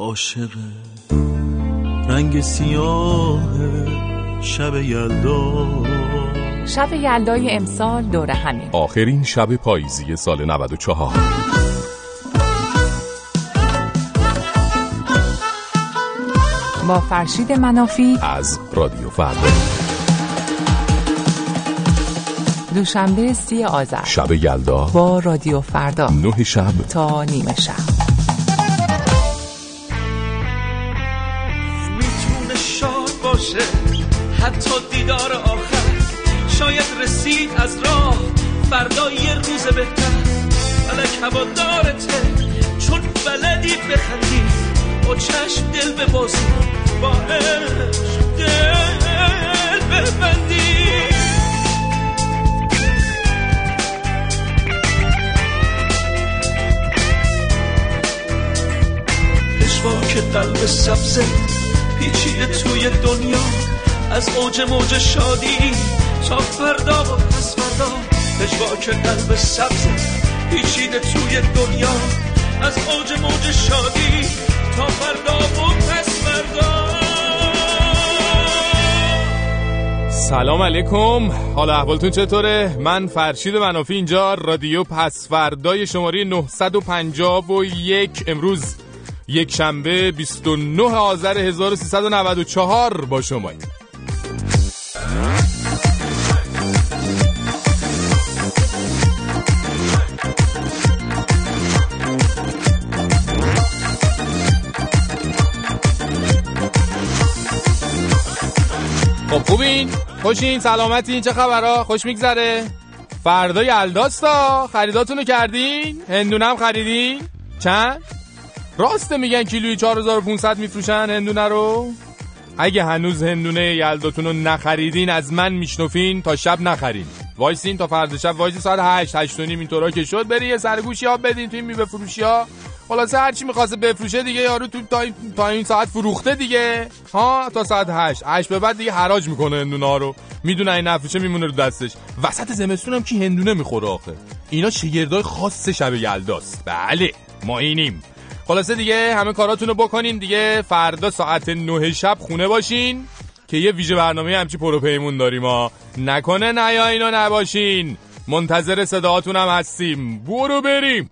عاشق. رنگ سیاه شب یلدا. شب یلدای امسال دور همین آخرین شب پاییزی سال 94 با فرشید منافی. از رادیو فردا. دوشنبه سی آذر. شب یلدا. با رادیو فردا. نه شب. تا نیمه شب. دیدار آخر. شاید رسید از راه. فردا یه روز بهتر. فلک هوادارته چون بلدی بخندی. با چشم دل ببازی با عشق دل ببندی. پشواک قلب سبزه پیچیده توی دنیا. از اوج موج شادی تا فردا و پس فردا پشواک قلب سبزه پیچیده توی دنیا. از اوج موج شادی تا فردا و پس فردا. سلام علیکم. حال احوالتون چطوره؟ من فرشید منافی اینجا رادیو پس فردای شماره 951 امروز یک شنبه 29 آذر 1394 با شما خب خوبین؟ خوشین؟ سلامتین؟ چه خبرها؟ خوش میگذره؟ فردا یلداستا خریداتونو کردین؟ هندونم خریدین؟ چند؟ راسته میگن کیلوی 4500 میفروشن هندونه رو اگه هنوز هندونه یلداتون رو نخریدین از من میشنفین تا شب نخرین وایسین تا فردا شب وایسی ساعت 8 8 نیم اینطورا که شد بری یه سر و گوشی آب بدین توی میوه فروشی ها خلاصه هر چی بفروشه دیگه یارو تو تا این, تا این ساعت فروخته دیگه. ها؟ تا ساعت 8 8 به بعد دیگه حراج می‌کنه هندونه ها رو. می‌دونه این نفروشه میمونه رو دستش. وسط زمستون هم کی هندونه می‌خوره آخه؟ اینا شگردای خاص شب یلداست. بله ما اینیم. خلاصه دیگه همه کاراتون رو بکنین دیگه. فردا ساعت 9 شب خونه باشین که یه ویژه برنامه همچی پروپیمون داریم ها. نکنه نیاین و نباشین. منتظر صداهاتون هم هستیم. برو بریم.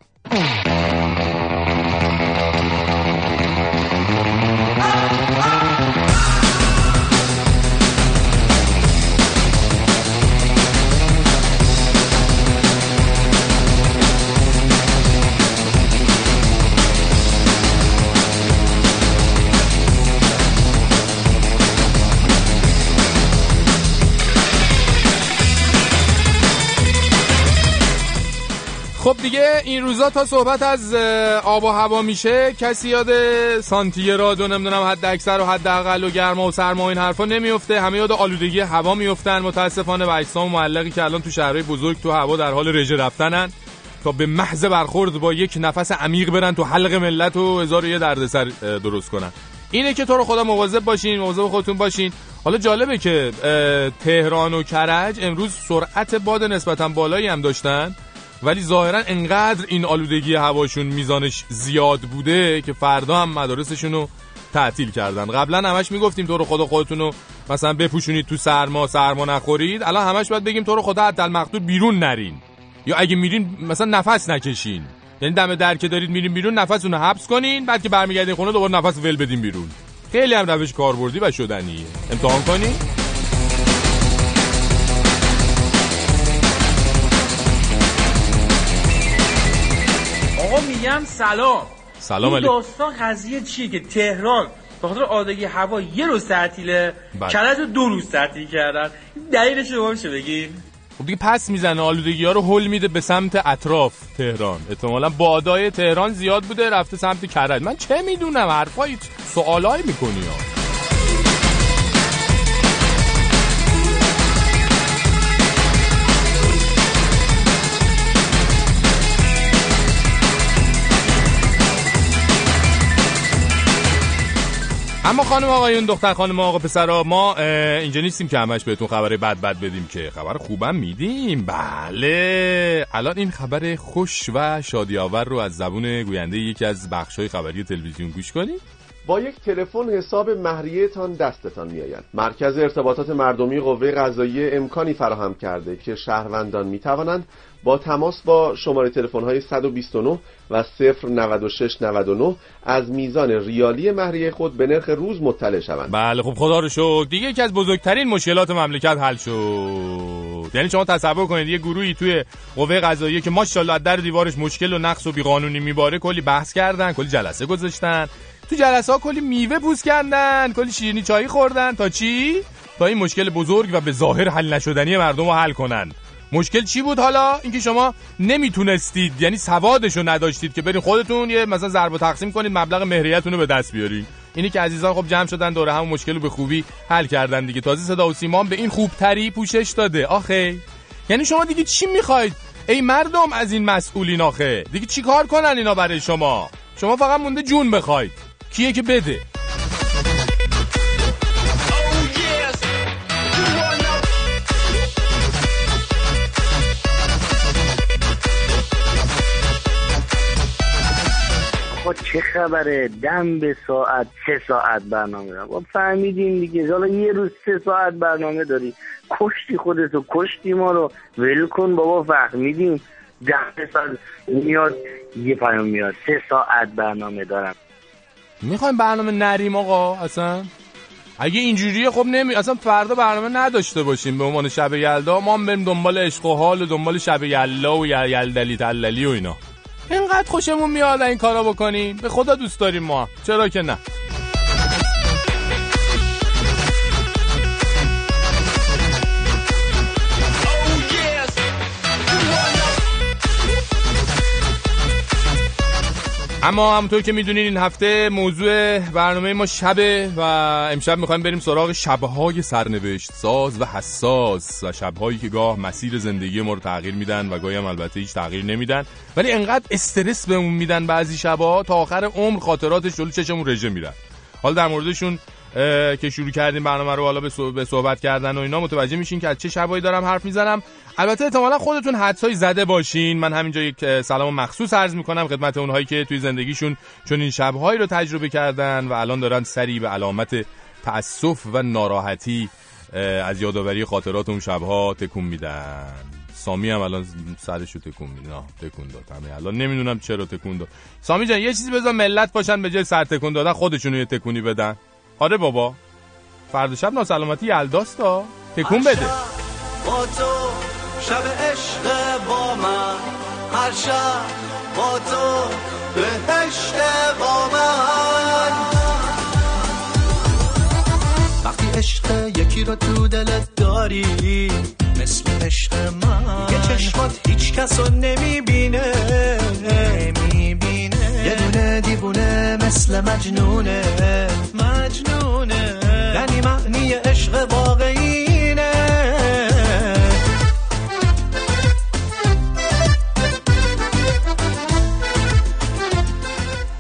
خب دیگه این روزا تا صحبت از آب و هوا میشه. کسی یاد سانتیگراد و نمی‌دونم حد اکثر و حد اقل و گرما و سرما این حرفا نمیفته همه یاد آلودگی هوا میفتن متاسفانه و اجسام معلقی که الان تو شهرهای بزرگ تو هوا در حال رژه رفتنن. تا به محض برخورد با یک نفس عمیق برن تو حلق ملت و هزار یه دردسر درست کنن. اینه که تو رو خدا مواظب باشین مواظب خودتون باشین. حالا جالبه که تهران و کرج امروز سرعت باد نسبتا بالایی هم داشتن. ولی ظاهرا انقدر این آلودگی هواشون میزانش زیاد بوده که فردا هم مدارسشون رو تعطیل کردن. قبلا همش می‌گفتیم تو رو خدا خودتون رو مثلا بپوشونید تو سرما سرما نخورید. الان همش باید بگیم تو رو خدا حتی المقدور بیرون نرین. یا اگه میرین مثلا نفس نکشین. یعنی دم در که دارید میرین بیرون نفستون رو حبس کنین بعد که برمیگردین خونه دوباره نفس ول بدین بیرون. خیلی هم روش کاربردی و شدنیه. امتحان کنین؟ میگم سلام. سلام علیکم داستان قضیه چیه که تهران به خاطر آلودگی هوا یه روز تعطیله بله. کرج رو دو روز تعطیل کردن. دلیلش رو میشه بگی خب دیگه پس می‌زنه آلودگی ها رو هل میده به سمت اطراف تهران. احتمالا بادای تهران زیاد بوده رفته سمت کرج. من چه می‌دونم؟ حرفای سوالایی می‌کنی ها. اما خانم آقایون دختر خانم آقا پسرا ما اینجا نیستیم که همش بهتون خبر بد بد بدیم که خبر خوبم میدیم. بله الان این خبر خوش و شادی آور رو از زبون گوینده یکی از بخشای خبری تلویزیون گوش کنیم. با یک تلفن حساب مهریهتان دستتان میآید. مرکز ارتباطات مردمی قوه قضاییه امکانی فراهم کرده که شهروندان می توانند با تماس با شماره تلفن های 129 و 09699 از میزان ریالی مهریه خود به نرخ روز مطلع شوند. بله خب خدا رو شکر. دیگه یکی از بزرگترین مشکلات مملکت حل شد. یعنی شما تصور کنید یه گروهی توی قوه قضاییه که ماشاءالله در دیوارش مشکل و نقص و بیقانونی میباره کلی بحث کردن کلی جلسه گذاشتن. تو جلسه ها کلی میوه پوست کردن کلی شیرینی چایی خوردن. تا چی؟ تا این مشکل بزرگ و به ظاهر حل نشدنی مردم رو حل کنن. مشکل چی بود حالا؟ اینکه شما نمی‌تونستید یعنی سوادشو نداشتید که برین خودتون یه مثلا ضرب و تقسیم کنید مبلغ مهریتون رو به دست بیارین اینی که عزیزان خب جمع شدن دوره هم مشکل رو به خوبی حل کردن دیگه. تازه صدا و سیمان به این خوبتری پوشش داده. آخه. یعنی شما دیگه چی می‌خواید؟ ای مردم از این مسئولین آخه. دیگه چی کار کنن اینا برای شما؟ شما فقط مونده جون بخواید. کیه که بده؟ چه خبره؟ دم به ساعت سه ساعت برنامه دارم. فهمیدیم دیگه. حالا یه روز سه ساعت برنامه داری. کشتی خودتو کشتی ما رو. ول کن بابا فهمیدیم ده ساعت میاد یه پیام میاد. سه ساعت برنامه دارم. می‌خوایم برنامه نریم آقا اصلا؟ اگه اینجوریه خب نمی اصلا فردا برنامه نداشته باشیم. به عنوان شب یلدا ما هم بریم دنبال عشق و حال و دنبال شب یلا و یلدلی تللی و اینا. اینقدر خوشمون میاد این کارا بکنیم. به خدا دوست داریم ما چرا که نه. اما همونطور که می‌دونین این هفته موضوع برنامه ما شبه و امشب می‌خوایم بریم سراغ شبهای سرنوشت ساز و حساس و شبهایی که گاه مسیر زندگی ما رو تغییر میدن و گاهی هم البته هیچ تغییر نمیدن. ولی انقدر استرس بهمون میدن بعضی شبها تا آخر عمر خاطراتش جلو چشمون رژه میرن. حالا در موردشون که شروع کردیم برنامه رو حالا به صحبت کردن و اینا. متوجه میشین که از چه شبایی دارم حرف می‌زنم. البته احتمالا خودتون حدسایی زده باشین. من همینجا یک سلام مخصوص عرض می‌کنم خدمت اونهایی که توی زندگیشون چون این شبهایی رو تجربه کردن و الان دارن سری به علامت تأسف و ناراحتی از یادآوری خاطرات اون شبها تکون میدن. سامی هم الان سرش رو تکون میده. تکون داد. همه الان نمی‌دونم چرا تکون داد. سامی جان یه چیزی بذار ملت باشن به جای سر تکون دادن خودشون یه تکونی بدن. آره بابا. فردا شب ناسلامتی یلداستا. تکون بده. با تو شب عشق با من. هر شب با تو بهشت با من. وقتی عشق یکی رو تو دلت داری مثل عشق من. یه چشمات هیچ کس رو نمی‌بینه. مثل مجنونه مجنونه. یعنی معنی عشق واقعینه.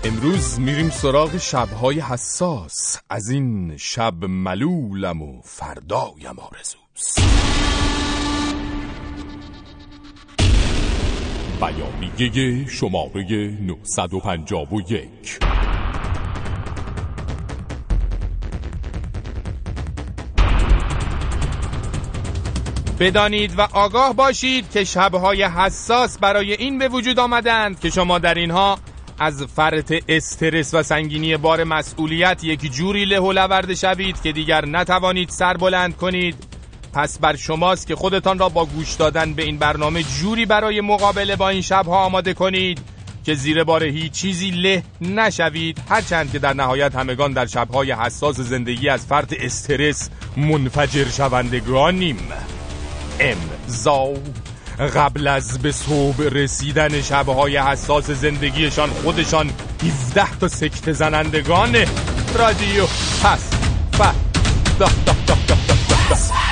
امروز میریم سراغ شبهای حساس. از این شب ملولم و فردایم آرزوست. بیانیه شماره 951 بدانید و آگاه باشید که شبهای حساس برای این به وجود آمدند که شما در اینها از فرط استرس و سنگینی بار مسئولیت یک جوری له و شوید که دیگر نتوانید سر بلند کنید. پس بر شماست که خودتان را با گوش دادن به این برنامه جوری برای مقابله با این شبها آماده کنید که زیر بار هیچ چیزی له نشوید هرچند که در نهایت همگان در شبهای حساس زندگی از فرط استرس منفجر شوندگانیم. امضا قبل از به صبح رسیدن شبهای حساس زندگیشان خودشان 17 تا سکت زنندگان رادیو. پس ف دا دا دا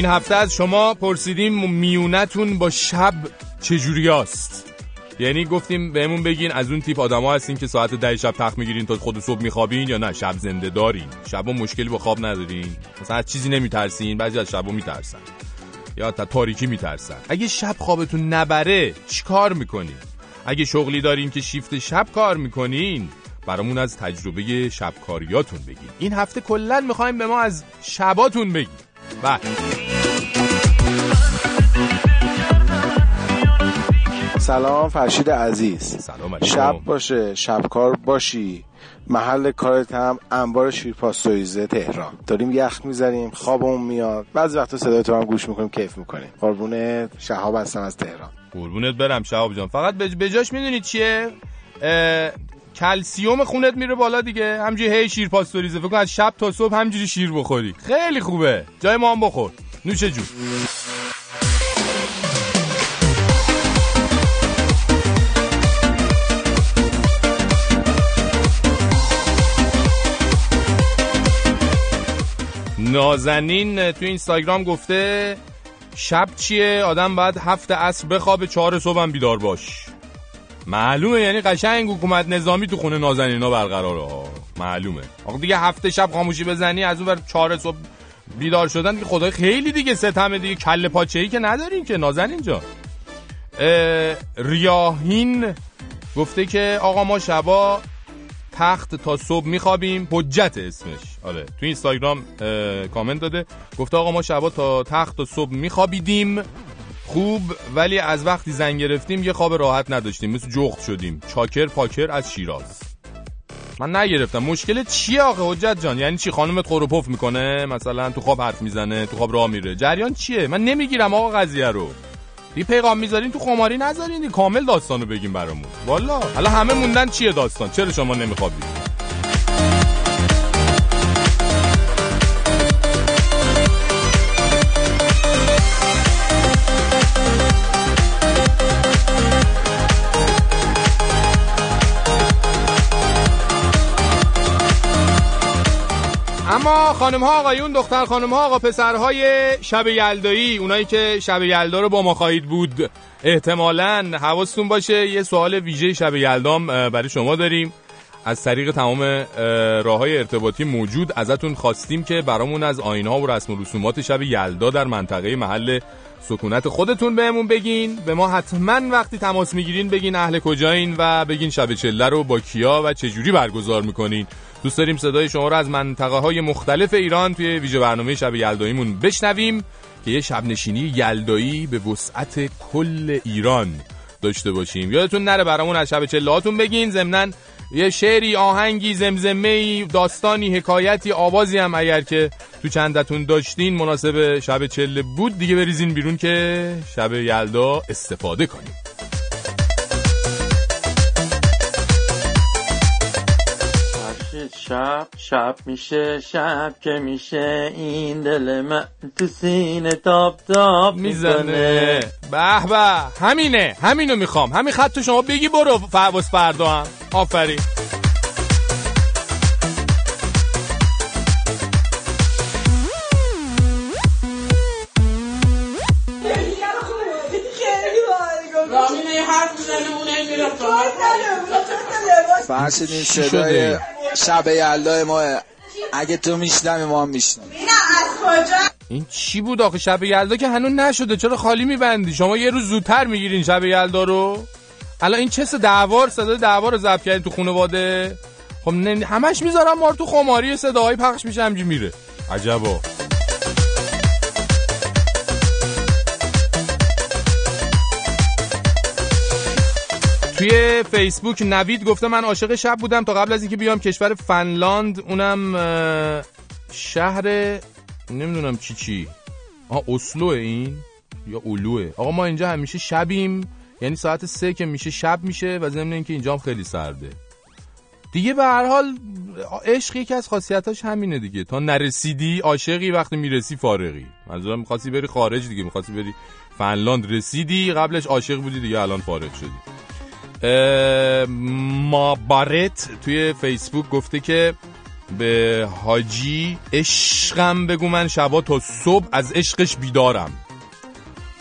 این هفته از شما پرسیدیم میونتون با شب چجوریاست یعنی گفتیم بهمون بگین از اون تیپ آدما هستین که ساعت ده شب تخت می‌گیرین تا خود صبح میخوابین یا نه؟ شب زنده دارین. شبا مشکلی با خواب ندارین. مثلا از چیزی نمیترسین بعضی از شبا میترسن. یا تا تاریکی میترسن. اگه شب خوابتون نبره چیکار می‌کنین؟ اگه شغلی دارین که شیفت شب کار می‌کنین برامون از تجربه شبکاریاتون بگین. این هفته کلا می‌خوایم به ما از شباتون بگین. بله. سلام فرشید عزیز. سلام علیکم. شب باشه شبکار باشی. محل کارت هم انبار شیرپاستویزه تهران. داریم یخ می‌زنیم خوابمون میاد. بعضی وقتا صدای تو هم گوش می‌کنیم کیف می‌کنیم. قربون شهاب هستم از تهران. قربونت برم شهاب جان. فقط به به جاش می‌دونی چیه؟ اه، کلسیوم خونت میره بالا دیگه. همجوری هی شیر پاستوریزه فکر کن از شب تا صبح همجوری شیر بخوری. خیلی خوبه. جای ما هم بخور. نوش جون. نازنین تو اینستاگرام گفته شب چیه؟ آدم باید هفت عصر بخوابه چهار صبح هم بیدار باش. معلومه یعنی قشنگ حکومت نظامی تو خونه نازنینا برقراره. معلومه. آقا دیگه هفته شب خاموشی بزنی از اون چهار صبح بیدار شدن که خدای خیلی دیگه ستمه دیگه. کله پاچه ای که ندارین که نازنین جا ریاهین گفته که آقا ما شبا تخت تا صبح میخوابیم. حجت اسمش. آره. تو اینستاگرام کامنت داده. گفته آقا ما شبا تا تخت تا صبح میخوابیدیم. خوب. ولی از وقتی زنگ گرفتیم یه خواب راحت نداشتیم. مثل جغد شدیم. چاکر پاکر از شیراز. من نگرفتم. مشکل چیه آقا حجت جان؟ یعنی چی؟ خانومت خور و پف می‌کنه؟ مثلا تو خواب حرف می‌زنه تو خواب راه میره. جریان چیه؟ من نمی‌گیرم آقا قضیه رو. دی پیغام می‌ذارین تو خماری نذارین کامل داستانو بگیم برامون. والا. حالا همه موندن چیه داستان؟ چرا شما نمیخوابید اما خانم ها آقایون دختر خانم ها آقا پسرهای شب یلدایی اونایی که شب یلدا رو با ما خواهید بود. احتمالا حواستون باشه یه سوال ویژه شب یلدام برای شما داریم. از طریق تمام راه های ارتباطی موجود ازتون خواستیم که برامون از آین ها و رسم و رسومات شب یلدا در منطقه محل سکونت خودتون بهمون بگین. به ما حتما وقتی تماس می‌گیرین بگین اهل کجایین و بگین شب چله رو با کیا و چجوری برگزار می‌کنین. دوست داریم صدای شما رو از منطقه های مختلف ایران توی ویژه برنامه شب یلداییمون بشنویم که یه شب نشینی یلدایی به وسعت کل ایران داشته باشیم. یادتون نره برامون از شب چله هاتون بگین. ضمناً یه شعری آهنگی زمزمه داستانی حکایتی آوازی هم اگر که تو چندتون داشتین مناسب شب چله بود. دیگه بریزین بیرون که شب یلدا استفاده کنیم. شب شب میشه شب که میشه. این دل من تو سینه تاب تاب می‌زنه. به به همینه همینو می‌خوام. همین خط تو شما بگی برو فواز فردا هم. آفرین. فرشید این صدای شده؟ شب یلدای ماه اگه تو میشنمی ما هم میشنم این چی بود آخه؟ شب یلدا که هنوز نشده. چرا خالی میبندی؟ شما یه روز زودتر می‌گیرین شب یلدا رو. الان این چه دعوار صدای دعوار رو ضبط کردین تو خانواده. خب همش می‌ذارم ما رو تو خماری صداهای پخش میشه همجی میره. عجبا. توی فیسبوک نوید گفته من عاشق شب بودم تا قبل از اینکه بیام کشور فنلاند. اونم شهر نمی‌دونم چی چی. آها اسلوه این؟ یا اولوه؟ آقا ما اینجا همیشه شبیم. یعنی ساعت سه که میشه شب میشه و ضمن اینکه اینجا هم خیلی سرده. دیگه به هر حال عشق یکی از خاصیتاش همینه دیگه. تا نرسیدی عاشقی وقتی می‌رسی فارغی. منظورم می‌خواستی بری خارج دیگه می‌خواستی بری فنلاند. رسیدی قبلش عاشق بودی دیگه الان فارغ شدی. اه، مابارت توی فیسبوک گفته که به حاجی عشقم بگو من شبا تا صبح از عشقش بیدارم.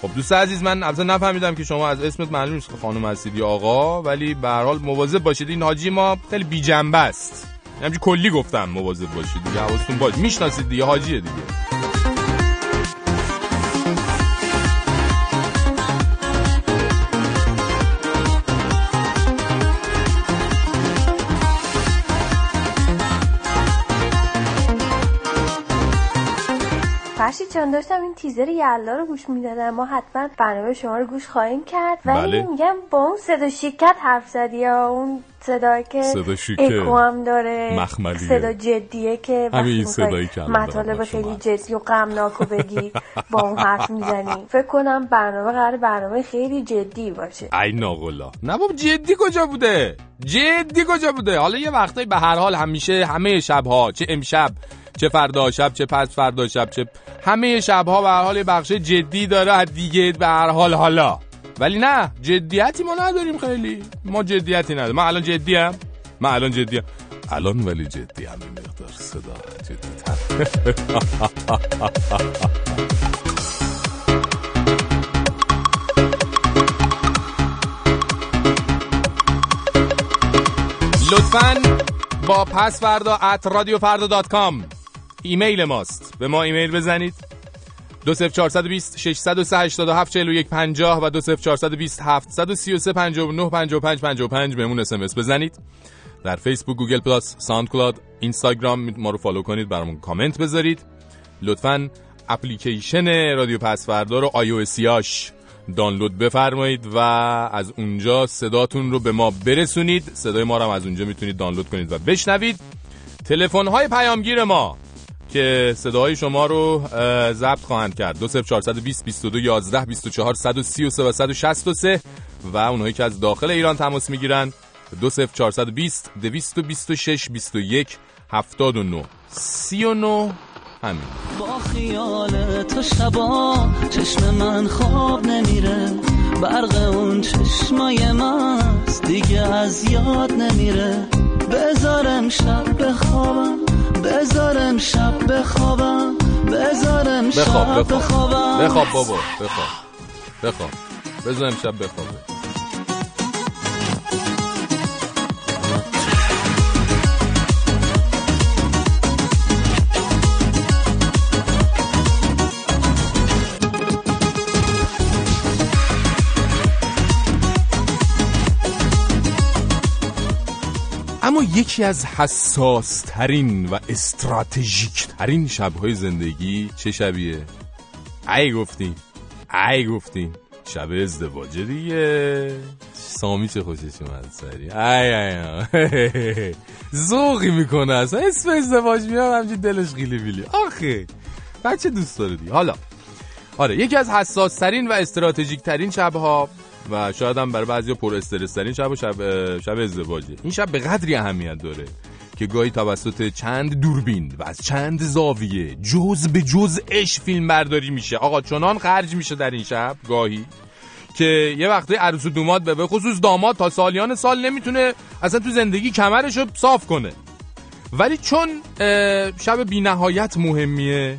خب دوست عزیز من البته نفهمیدم که شما از اسمت معلوم نیست خانم هستید یا آقا ولی به هر حال مواظب باشید. این حاجی ما خیلی بی جنبه است همینجوری کلی گفتم مواظب باشید. دیگه حواستون باش. می‌شناسید دیگه حاجیه دیگه. فرشی چون داشتم این تیزر یلا رو گوش می‌دادم. ما حتما برنامه شما رو گوش خواهیم کرد. ولی بله. میگم با اون صدا شیکت حرف زدی یا اون صدایی که صدا. اکو هم داره مخملیه. صدا جدیه که همین صدایی که مطالب خیلی جدی و غمناک رو بگی با اون حرف می‌زنی. فکر کنم برنامه قرار برنامه خیلی جدی باشه. ای ناقلا. نه بابا جدی کجا بوده؟ جدی کجا بوده؟ حالا یه وقتایی به هر حال همیشه همه شبها چه امشب چه فردا شب چه پس فردا شب چه همه شبها به هر حال بخش جدی داره از دیگه به هر حال حالا. ولی نه جدیتی ما نداریم خیلی. ما جدیتی نداریم. من الان جدی هم من الان جدی هم. الان ولی جدی هم مقدار صدا جدی لطفا با پس فردا at رادیو فردا dot com ایمیل ماست. به ما ایمیل بزنید. 20420 637 87 50 و 20420 733 59 55 55 بهمون SMS بزنید. در فیسبوک Google Plus SoundCloud اینستاگرام ما رو follow کنید برامون کامنت بذارید. لطفا اپلیکیشن رادیو پسفردا رو iOS یاش دانلود بفرمایید و از اونجا صداتون رو به ما برسونید. صدای ما رو هم از اونجا می‌تونید دانلود کنید و بشنوید. تلفن های پیامگیر ما که صداهای شما رو ضبط خواهند کرد. 20420 22 11 24 133 و 163 و اونهایی که از داخل ایران تماس می‌گیرن. 20420 226 21 79 39 همین. با خیال تو شبا چشم من خواب نمیره. برق اون چشمای ماست دیگه از یاد نمیره. بذارم شب بخوابم. بذارم شب بخوابم بذارم بخواب شب بخواب. بخوابم. بخواب بابا بخواب. بخواب. بذار امشب بخوابه. اما یکی از حساس ترین و استراتژیک ترین شبهای زندگی چه شبیه؟ ای گفتین ای گفتین. شب ازدواجه دیگه. سامی چه خوشش اومد سری؟ ای ای ذوقی می‌کنه اصلا. اسم ازدواج میاد همچین دلش خیلی بیلی آخه بچه دوست داره دیگه. حالا. آره یکی از حساس ترین و استراتژیک ترین شبها و شاید هم برای بعضی پر استرس ترین شب و شب شب ازدواجه. این شب به قدری اهمیت داره که گاهی توسط چند دوربین و از چند زاویه جز به جز اش فیلم برداری میشه. آقا چنان خرج میشه در این شب گاهی که یه وقتی عروس و دوماد به خصوص داماد تا سالیان سال نمی‌تونه اصلا تو زندگی کمرش رو صاف کنه. ولی چون شب بی نهایت مهمیه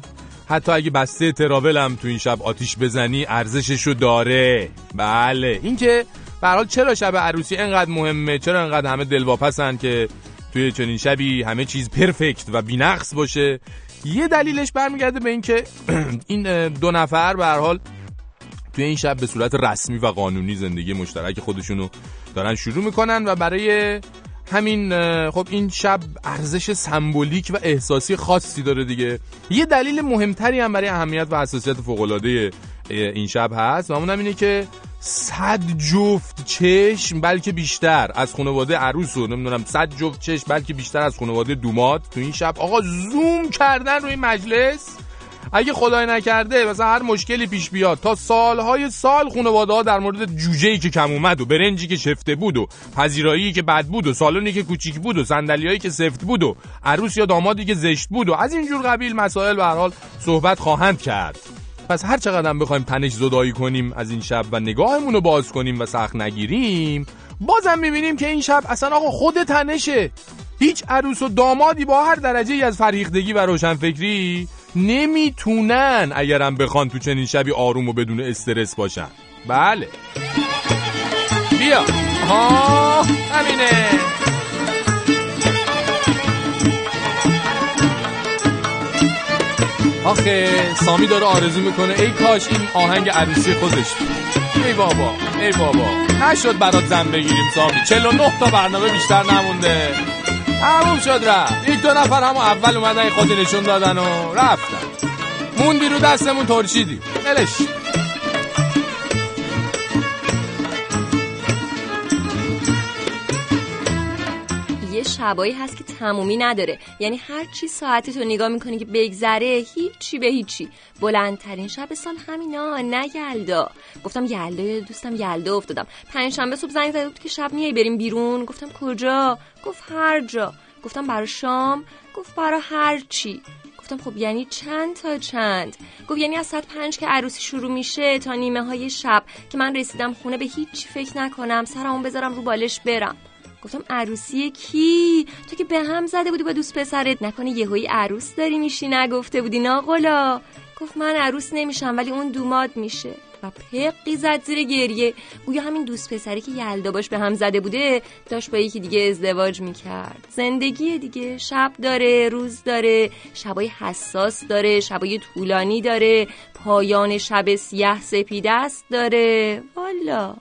حتی اگه بسته تراول هم تو این شب آتیش بزنی ارزششو داره. بله. اینکه به حال چرا شب عروسی انقدر مهمه؟ چرا انقدر همه دلواپسن که توی چنین شبی همه چیز پرفکت و بینقص باشه؟ یه دلیلش برمیگرده به اینکه این دو نفر به حال توی این شب به صورت رسمی و قانونی زندگی مشترک خودشونو دارن شروع می‌کنن و برای همین خب این شب ارزش سمبولیک و احساسی خاصی داره دیگه. یه دلیل مهمتری هم برای اهمیت و حساسیت فوق‌العاده این شب هست و اونم اینه که صد جفت چشم بلکه بیشتر از خانواده عروس و نمی‌دونم صد جفت چشم بلکه بیشتر از خانواده دوماد تو این شب. آقا زوم کردن روی مجلس. اگه خدای نکرده مثلا هر مشکلی پیش بیاد تا سالهای سال خانواده ها در مورد جوجه‌ای که کم اومد و برنجی که شفته بود و پذیرایی که بد بود و سالونی که کوچیک بود و صندلیایی که سفت بود و عروس یا دامادی که زشت بود و از اینجور قبیل مسائل به حال صحبت خواهند کرد. پس هر چقدر بخوایم تنش زدایی کنیم از این شب و نگاهمون رو باز کنیم و سخت نگیریم بازم می‌بینیم که این شب اصلا آقا خود تنشه. هیچ عروس و دامادی با هر درجه ای از فرهیختگی و روشنفکری نمی‌تونن اگرم بخوان تو چنین شبی آروم و بدون استرس باشن. بله. بیا. ها همینه. آخه سامی داره آرزو می‌کنه ای کاش این آهنگ عروسی خودش ای بابا ای بابا. نشد برات زن بگیریم سامی. 49 تا برنامه بیشتر نمونده. تموم شد رفت. یک دو نفر همون اول اومدن خودی نشون دادن و رفتن. موندی رو دستمون ترشیدی. بلش یه شبایی هست که تمومی نداره. یعنی هر چی ساعتی تو نگاه می‌کنی که بگذره هیچی به هیچی. بلندترین شب سال همینا نه یلدا. گفتم یلدا دوستم یلدا افتادم. پنجشنبه صبح زنگ زده بود که شب میای بریم بیرون. گفتم کجا؟ گفت هر جا. گفتم برا شام؟ گفت برا هر چی. گفتم خب یعنی چند تا چند؟ گفت یعنی از ساعت پنج که عروسی شروع میشه تا نیمه های شب که من رسیدم خونه به هیچ فکر نکنم. سرمون بذارم رو بالش برم. گفتم عروسی کی؟ تو که به هم زده بودی با دوست پسرت. نکنه یهویی عروس داری میشی نگفته بودی ناقلا. گفت من عروس نمیشم ولی اون دوماد میشه. و پقی زد زیر گریه. گویا همین دوست پسری که یلدا باش به هم زده بوده داشت با یکی دیگه ازدواج می‌کرد. زندگی دیگه شب داره روز داره شبای حساس داره شبای طولانی داره پایان شب سیاه سپید است داره. والا.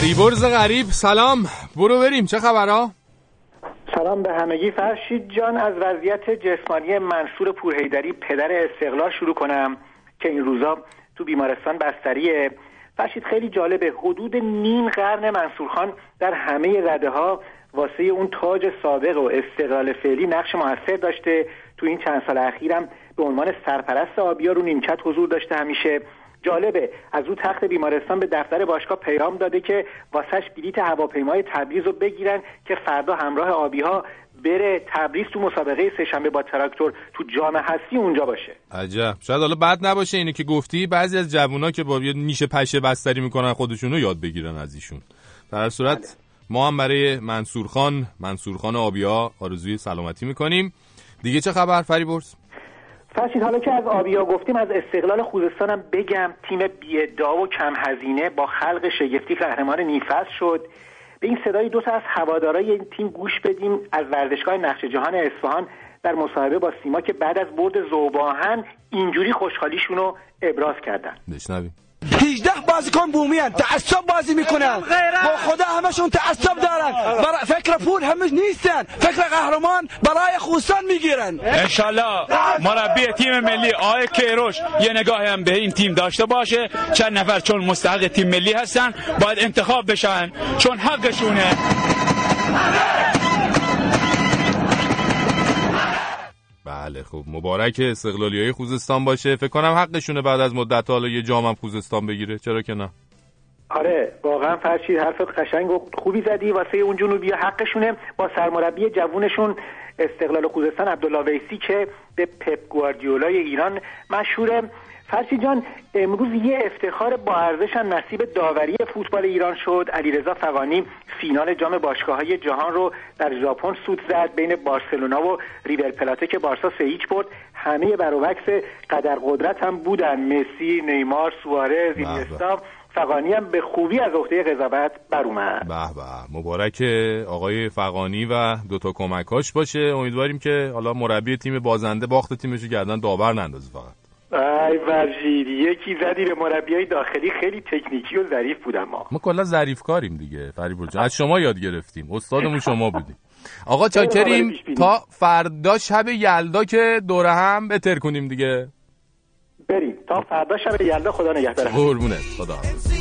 فریبرز غریب. سلام. برو بریم. چه خبرها؟ سلام به همگی. فرشید جان از وضعیت جسمانی منصور پورهیدری پدر استقلال شروع کنم که این روزا تو بیمارستان بستریه. فرشید خیلی جالبه. حدود نیم قرن منصور خان در همه رده ها واسه اون تاج سابق و استقلال فعلی نقش موثر داشته. تو این چند سال اخیرم به عنوان سرپرست آبیا رو نیمکت حضور داشته همیشه. جالبه. از او تخت بیمارستان به دفتر باشگاه پیام داده که واسش بلیت هواپیمای تبریز رو بگیرن که فردا همراه آبی ها بره تبریز تو مسابقه سهشنبه با تراکتور تو جام هستی اونجا باشه. عجب. شاید حالا بد نباشه اینو که گفتی. بعضی از جوونا که با یه نیش پشه بستری می‌کنن خودشونو یاد بگیرن از ایشون. در صورت ما هم برای منصور خان منصور خان آبیا آرزوی سلامتی می‌کنیم. دیگه چه خبر؟ فریبرز؟ فرشید حالا که از آبیا گفتیم از استقلال خوزستانم بگم تیم بی‌ادعا و کم هزینه با خلق شگفتی قهرمان نیفس شد. به این صدای دو تا از هوادارای این تیم گوش بدیم. از ورزشگاه نقش جهان اصفهان در مصاحبه با سیما که بعد از برد زوباهن اینجوری خوشحالیشون رو ابراز کردن. بشنویم. 18 بازیکن بومی هن. تعصب بازی می‌کنن. با خدا همشون تعصب دارن. برای فکر پول همش نیستن. فکر قهرمان برای خوستان می‌گیرن. انشالله. مربی تیم ملی آقای کیروش یه نگاهی هم به این تیم داشته باشه. چند نفر چون مستحق تیم ملی هستن باید انتخاب بشن. چون حقشونه. بله خب مبارک استقلالی های خوزستان باشه. فکر کنم حقشونه بعد از مدت حالا یه جام هم خوزستان بگیره. چرا که نه؟ آره واقعا فرشید حرفت قشنگ و خوبی زدی. واسه اون جنوبی حقشونه. با سرمربی جوونشون استقلال خوزستان عبدالله ویسی که به پپ گواردیولای ایران مشهوره. فرشی جان امروز یه افتخار با ارزش هم نصیب داوری فوتبال ایران شد. علیرضا فقانی فینال جام باشگاه های جهان رو در ژاپن سود زد بین بارسلونا و ریور پلاته که بارسا سه هیچ برد. همه بروبکس قدر قدرت هم بودن. مسی نیمار سوارز اینستا فقانی هم به خوبی از عهده قضاوت بر اومد. به به. مبارک آقای فقانی و دوتا کمکاش باشه. امیدواریم که حالا مربی تیم بازنده باخت تیمشو گردن داور نندازه فقط. ای فرشید یکی زدی به مربی های داخلی خیلی تکنیکی و ظریف بودن ما. ما کلا ظریف کاریم دیگه فریبور جان. از شما یاد گرفتیم. استادمون شما بودیم. آقا چاکریم تا فردا شب یلدا که دوره هم بتر کنیم دیگه. بریم. تا فردا شب یلدا خدا نگهدار. قربونت. خدا اه،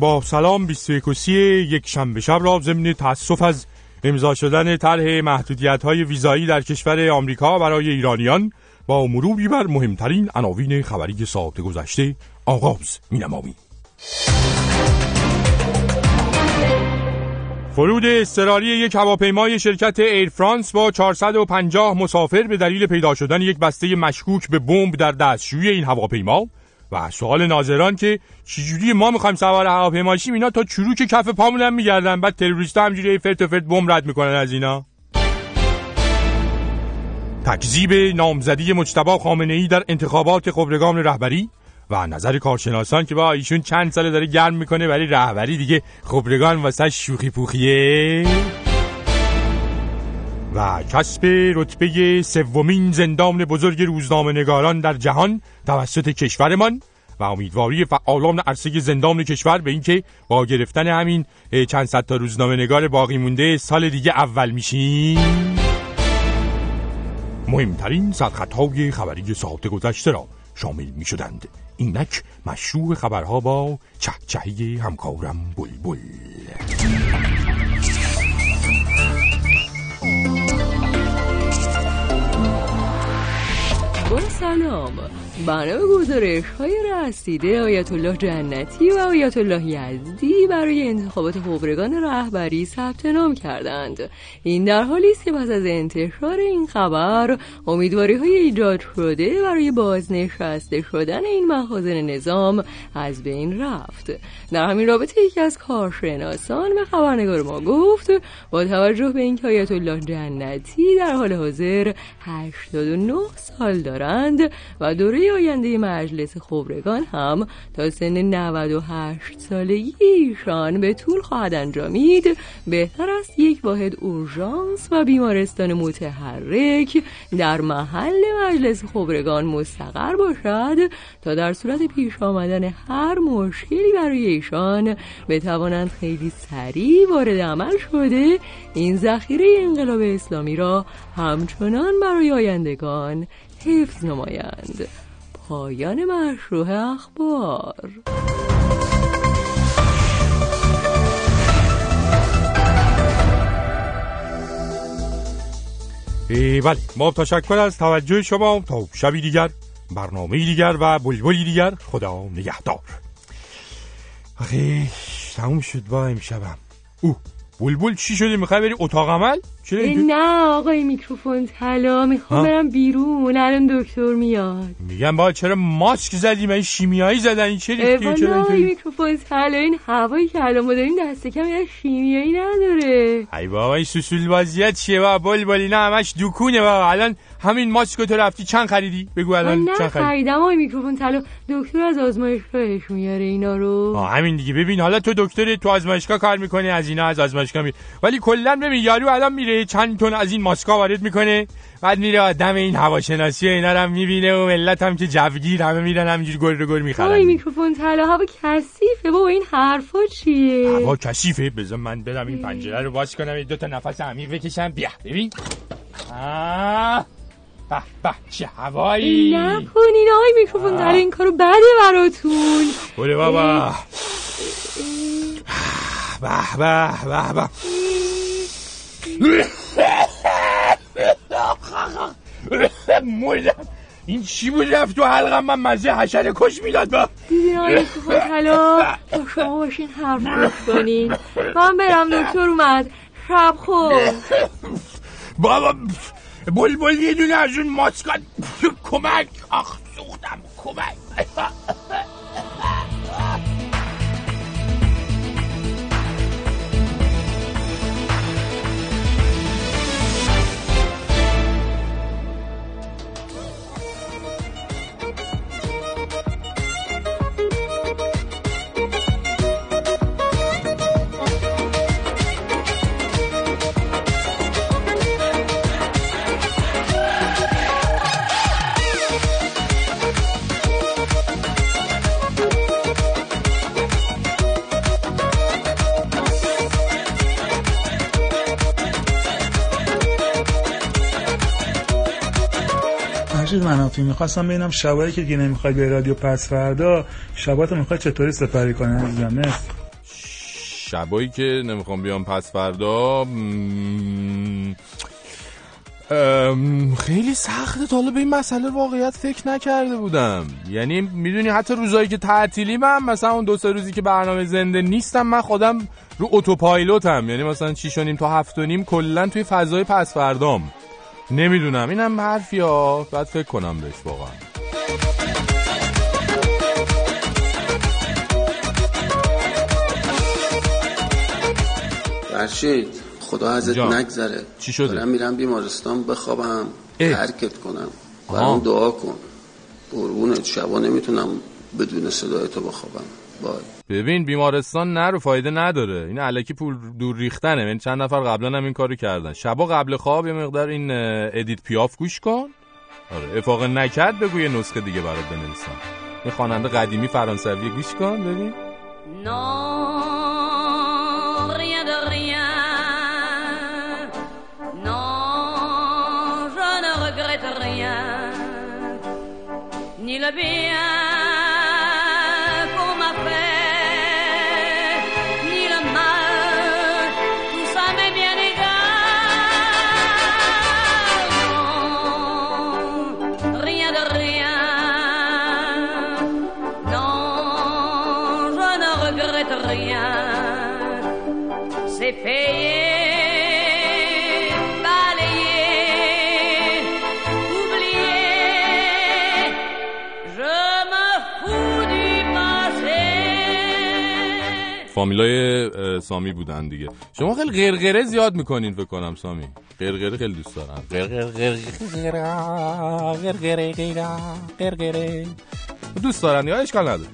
با سلام 21 و سی یک شنبه شب را ضمن تاسف از امضا شدن طرح محدودیت های ویزایی در کشور آمریکا برای ایرانیان با مروری بر مهمترین عناوین خبری ساعت گذشته آغاز مینماییم فرود اضطراری یک هواپیمای شرکت ایر فرانس با 450 مسافر به دلیل پیدا شدن یک بسته مشکوک به بمب در دستشوی این هواپیما و سوال ناظران که چجوری ما می‌خوایم سوار هواپیما شیم؟ اینا تا چروک کف پامون هم میگردن. بعد تروریستا همجوری فرت و فرت بمب رد می‌کنن از اینا. تکذیب نامزدی مجتبی خامنه ای در انتخابات خبرگان رهبری و نظر کارشناسان که با ایشون چند ساله داره گرم می‌کنه ولی رهبری دیگه خبرگان واسه شوخی پوخیه. و کسب رتبه سومین زندان بزرگ روزنامه نگاران در جهان توسط کشورمان و امیدواری فعالان عرصه زندان کشور به اینکه با گرفتن همین چند صد تا روزنامه نگار باقی مونده سال دیگه اول میشیم. مهمترین سرخطهای خبری ساعت گذشته را شامل می شدند اینک مشروع خبرها با چهچهی همکارم بلبل. با سلام بنا به گزارش های رسیده آیت الله جنتی و آیت الله یزدی برای انتخابات خبرگان رهبری ثبت نام کردند. این در حالی است که پس از انتشار این خبر امیدواری های ایجاد شده برای بازنشسته شدن این مخازن نظام از بین رفت. در همین رابطه یکی از کارشناسان به خبرنگار ما گفت با توجه به اینکه آیت الله جنتی در حال حاضر 89 سال دارند و دوره آینده مجلس خبرگان هم تا سن 98 سالگی ایشان به طول خواهد انجامید. بهتر است یک واحد اورژانس و بیمارستان متحرک در محل مجلس خبرگان مستقر باشد تا در صورت پیش آمدن هر مشکلی برای ایشان بتوانند خیلی سریع وارد عمل شده. این ذخیره انقلاب اسلامی را همچنان برای آیندگان حفظ نمایند. پایان مشروع اخبار. اه، بله. با تشکر از توجه شما تا شبی دیگر برنامه دیگر و بلبلی دیگر خدا نگهدار. آخه تموم شد با امشبم. او بلبل چی شده؟ می‌خوای بری اتاق عمل؟ چرا نه آقای میکروفون طلا می‌خوام؟ برم بیرون. الان دکتر میاد. میگم با چرا ماسک زدی؟ من شیمیایی زدن. این چه ریختی چرا آقای؟ میکروفون طلا این هوایی که الان ما داریم دست کم یه شیمیایی نداره. ای بابا این سوسول بازیت چیه؟ بابا بلبل اینا همش دکونه بابا. الان همین ماسک تو رفتی چند خریدی؟ بگو الان چند خریدی. خریدم آقای میکروفون طلا دکتر از آزمایشگاهش میاره اینا رو. آه همین دیگه. ببین حالا تو دکتر تو آزمایشگاه کار می‌کنه از اینا از آزمایشگاه میره ولی کلا ببین یارو الان میره چند تن از این ماسکا وارد می‌کنه. بعد میره آدم این هواشناسی و اینا رو هم می‌بینه و ملت هم که جوگیر همه میرن همینجوری گل رو گل می‌خرن. میکروفون طلا هوا کثیفه. بابا این حرفا چیه؟ هوا کثیفه. بذار من برم این پنجره رو باز کنم دو تا نفس عمیق بکشم. بیا ببین. آه. به به چه هوایی؟ نکنین آقای میکروفون طلا این کارو بده براتون. بوله بابا. به به به به. مردم این چی بود رفت تو حلقم من مزه حشره کش می‌داد با. دیدین آقای طلا؟ با شما باشین حرف کنین من برم دکتر اومد. شب خوب. بابا بلبل یه دونه از اون ماسکات کمک آخ سوختم کمک. منافی می‌خواستم ببینم شبایی که دیگه نمی‌خوای به رادیو پس فردا شباتو می‌خوای چطوری سپری کنی عزیزم؟ مرسی شبایی که نمی‌خوام بیام پس فردا خیلی سخته. تا به این مسئله واقعیت فکر نکرده بودم. یعنی می‌دونی حتی روزایی که تعطیلی من مثلا اون دو سه روزی که برنامه زنده نیستم من خودم رو اتوپایلوتم. یعنی مثلا شیش و نیم تا هفت و نیم کلا توی فضای پس فردام. نمی‌دونم اینم حرفیه ها باید فکر کنم بهش واقعا فرشید خدا ازت. نگذره چی شده؟ دارم میرم بیمارستان بخوابم اه. ترکت کنم. برام دعا کن قربونت شبا نمی‌تونم بدون صدای تو بخوابم ببین بیمارستان نرو فایده نداره. این الکی پول دور ریختنه. من چند نفر قبلا هم این کارو کردن. شبا قبل خواب یه مقدار این ادیت پیاف گوش کن. آره افاقه نکرد بگو یه نسخه دیگه برات بنویسم. یه خواننده قدیمی فرانسوی گوش کن ببین. Non, rien de rien. Non, je ne regrette rien. Ni le bien فامیلای سامی بودن دیگه. شما خیلی غرغره زیاد می‌کنین فکر کنم سامی. غرغره خیلی دوست دارم غرغره دوست دارم یا اشکال نداره.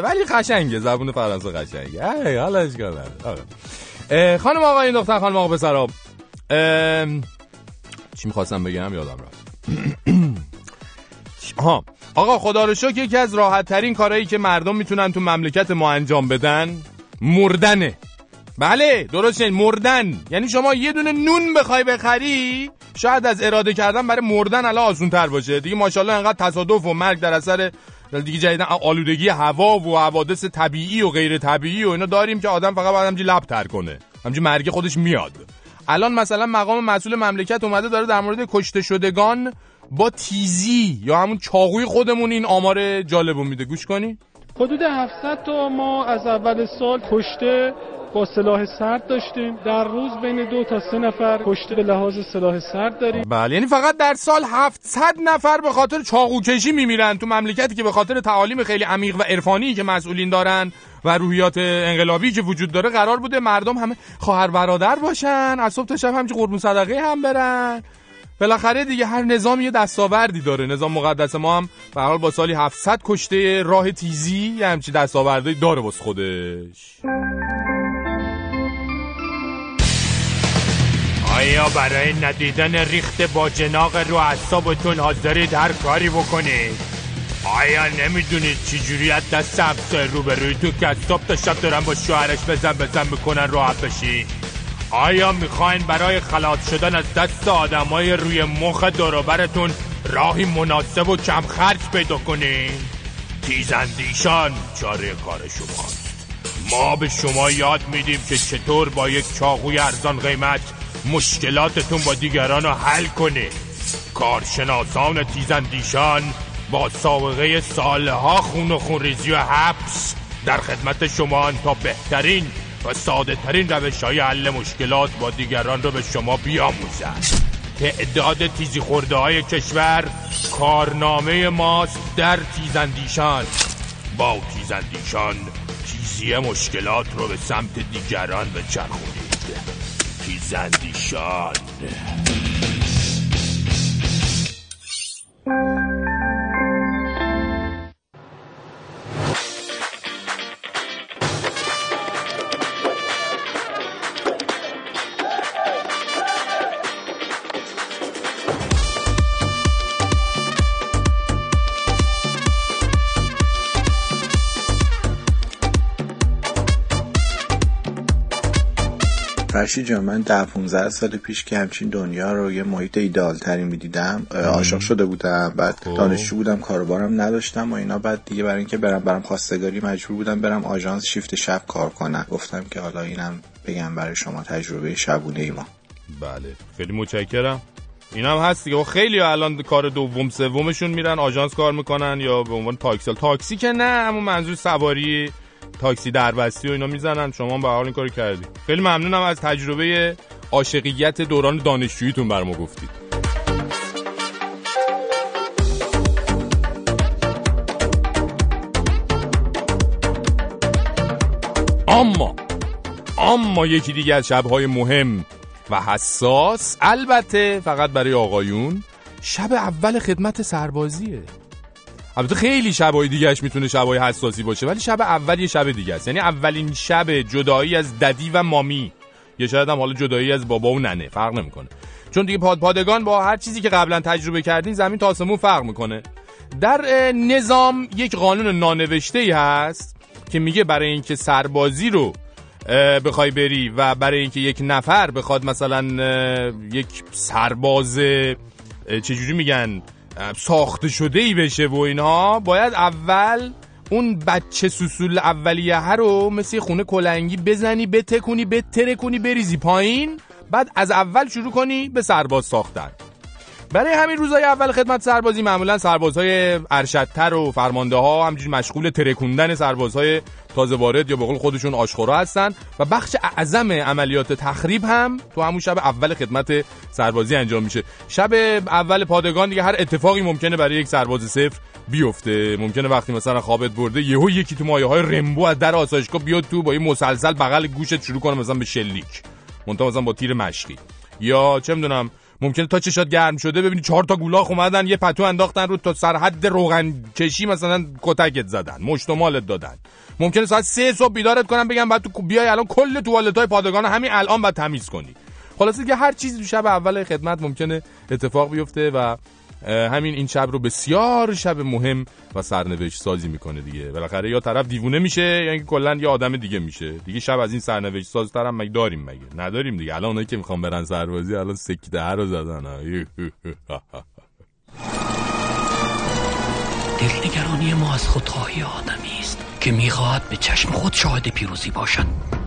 ولی قشنگه زبون فرانسه قشنگه. حالا اشکال نداره. خانم آقا این دختر خانم آقا پسرا. چی می‌خواستم بگم؟ یادم رفت. ها آقا خدا رو شکر یکی از راحت ترین کارهایی که مردم می‌تونن تو مملکت ما انجام بدن مردنه. بله درست مردن. یعنی شما یه دونه نون بخوای بخری شاید از اراده کردن برای مردن الان آسون تر باشه. دیگه ماشاءالله انقدر تصادف و مرگ در اثر دیگه جدیدن آلودگی هوا و حوادث طبیعی و غیر طبیعی و اینا داریم که آدم فقط باید همجی لب تر کنه. همجی مرگ خودش میاد. الان مثلا مقام مسئول مملکت اومده داره در مورد کشته شدگان با تیزی یا همون چاقوی خودمون این آمار جالبو میده. گوش کنی؟ حدود 700 تا ما از اول سال کشته با سلاح سرد داشتیم. در روز بین دو تا سه نفر کشته به لحاظ سلاح سرد داریم. بله یعنی فقط در سال 700 نفر به خاطر چاقو کشی میمیرن تو مملکتی که به خاطر تعالیم خیلی عمیق و عرفانی که مسئولین دارن و روحیات انقلابی که وجود داره قرار بوده مردم همه خواهر برادر باشن از صبح تا شب همچه قربون صدقه هم برن. بالاخره دیگه هر نظام یه دستاوردی داره. نظام مقدس ما هم به حال با سالی 700 کشته راه تیزی یه همچی دستاوردی داره واسه خودش. آیا برای ندیدن ریخت با جناق رو اعصابتون حاضرید هر کاری بکنید؟ آیا نمی‌دونید چجوری از دست همسایه روبرویتون که از صبح تا شب دارن با شوهرش بزن بزن می‌کنن راحت بشین آیا می‌خواین برای خلاص شدن از دست آدمای روی مخ دوروبرتون راهی مناسب و کم خرج پیدا کنین؟ تیزندیشان چاره کار شماست. ما به شما یاد میدیم که چطور با یک چاقوی ارزان قیمت مشکلاتتون با دیگران رو حل کنید. کارشناسان تیزندیشان با سابقه سالها خون و خونریزی و حبس در خدمت شما تا بهترین و ساده ترین روش های حل مشکلات با دیگران رو به شما بیاموزند تعداد تیزی خورده های کشور کارنامه ماست در تیزندیشان با تیزندیشان تیزی مشکلات رو به سمت دیگران بچرخونید. تیزندیشان فرشی جان؟ من ده 15 سال پیش که همچین دنیا رو یه محیط ایدال تری می‌دیدم عاشق شده بودم بعد دانشجو بودم کاروبارم نداشتم و اینا. بعد دیگه برای اینکه برم برم خواستگاری مجبور بودم برم آژانس شیفت شب کار کنم. گفتم که حالا اینم بگم برای شما تجربه شبونه ای ما. بله. خیلی متشکرم. این هم هست دیگه. خیلی الان کار دوم سومشون میرن آژانس کار می‌کنن یا به عنوان تاکسی. تاکسی که نه اما منظور سواری تاکسی دربستی و اینا می‌زنن. شما به حال این کارو کردی. خیلی ممنونم از تجربه عاشقیت دوران دانشجوییتون بر ما گفتید. اما اما یکی دیگه از شبهای مهم و حساس البته فقط برای آقایون شب اول خدمت سربازیه. البته خیلی شبای دیگهش می‌تونه شبای حساسی باشه ولی شب اول یه شب دیگه است. یعنی اولین شب جدایی از ددی و مامی. یه شاید هم حالا جدایی از بابا و ننه فرق نمی‌کنه. چون دیگه پاد پادگان با هر چیزی که قبلا تجربه کردین زمین تا آسمون فرق می‌کنه. در نظام یک قانون نانوشته ای هست که میگه برای اینکه سربازی رو بخوای بری و برای اینکه یک نفر بخواد مثلا یک سرباز چجوری میگن؟ ساخته شده ای بشه و اینها باید اول اون بچه سوسول اولیه رو مثل خونه کلنگی بزنی بتکونی بتره کنی بریزی پایین بعد از اول شروع کنی به سرباز ساختن. برای همین روزای اول خدمت سربازی معمولا سربازهای ارشدتر و فرمانده ها همجوری مشغول ترکوندن سربازهای تازه وارد یا به قول خودشون آشخورا هستن و بخش اعظم عملیات تخریب هم تو همون شب اول خدمت سربازی انجام میشه. شب اول پادگان دیگه هر اتفاقی ممکنه برای یک سرباز صفر بیفته. ممکنه وقتی مثلا خوابت برده یهو یکی تو مایه های رمبو از در آسایشگاه بیاد تو با یه مسلسل بغل گوشت شروع کنه مثلا به شلیک. منتها مثلا با تیر مشقی. یا چه می‌دونم ممکنه تا چشات گرم شده ببینی چهار تا گولاخ اومدن یه پتو انداختن رو تا سرحد روغن کشی مثلا کتکت زدن مشتمالت دادن. ممکنه ساعت سه صبح بیدارت کنم بگم بعد تو بیای الان کل توالت های پادگان همین الان باید تمیز کنی. خلاصه که هر چیزی تو شب اول خدمت ممکنه اتفاق بیفته و همین این شب رو بسیار شب مهم و سرنوشت سازی می‌کنه دیگه. بالاخره یا طرف دیوونه میشه یا اینکه کلا یه آدم دیگه میشه. دیگه شب از این سرنوشت ساز هم مگه داریم مگه؟ نداریم دیگه. الان اونایی که می‌خوان برن سربازی الان سکیده رو زدن دلنگرانی ما از خودخواهی آدمی است که می‌خواهد به چشم خود شاهد پیروزی باشد.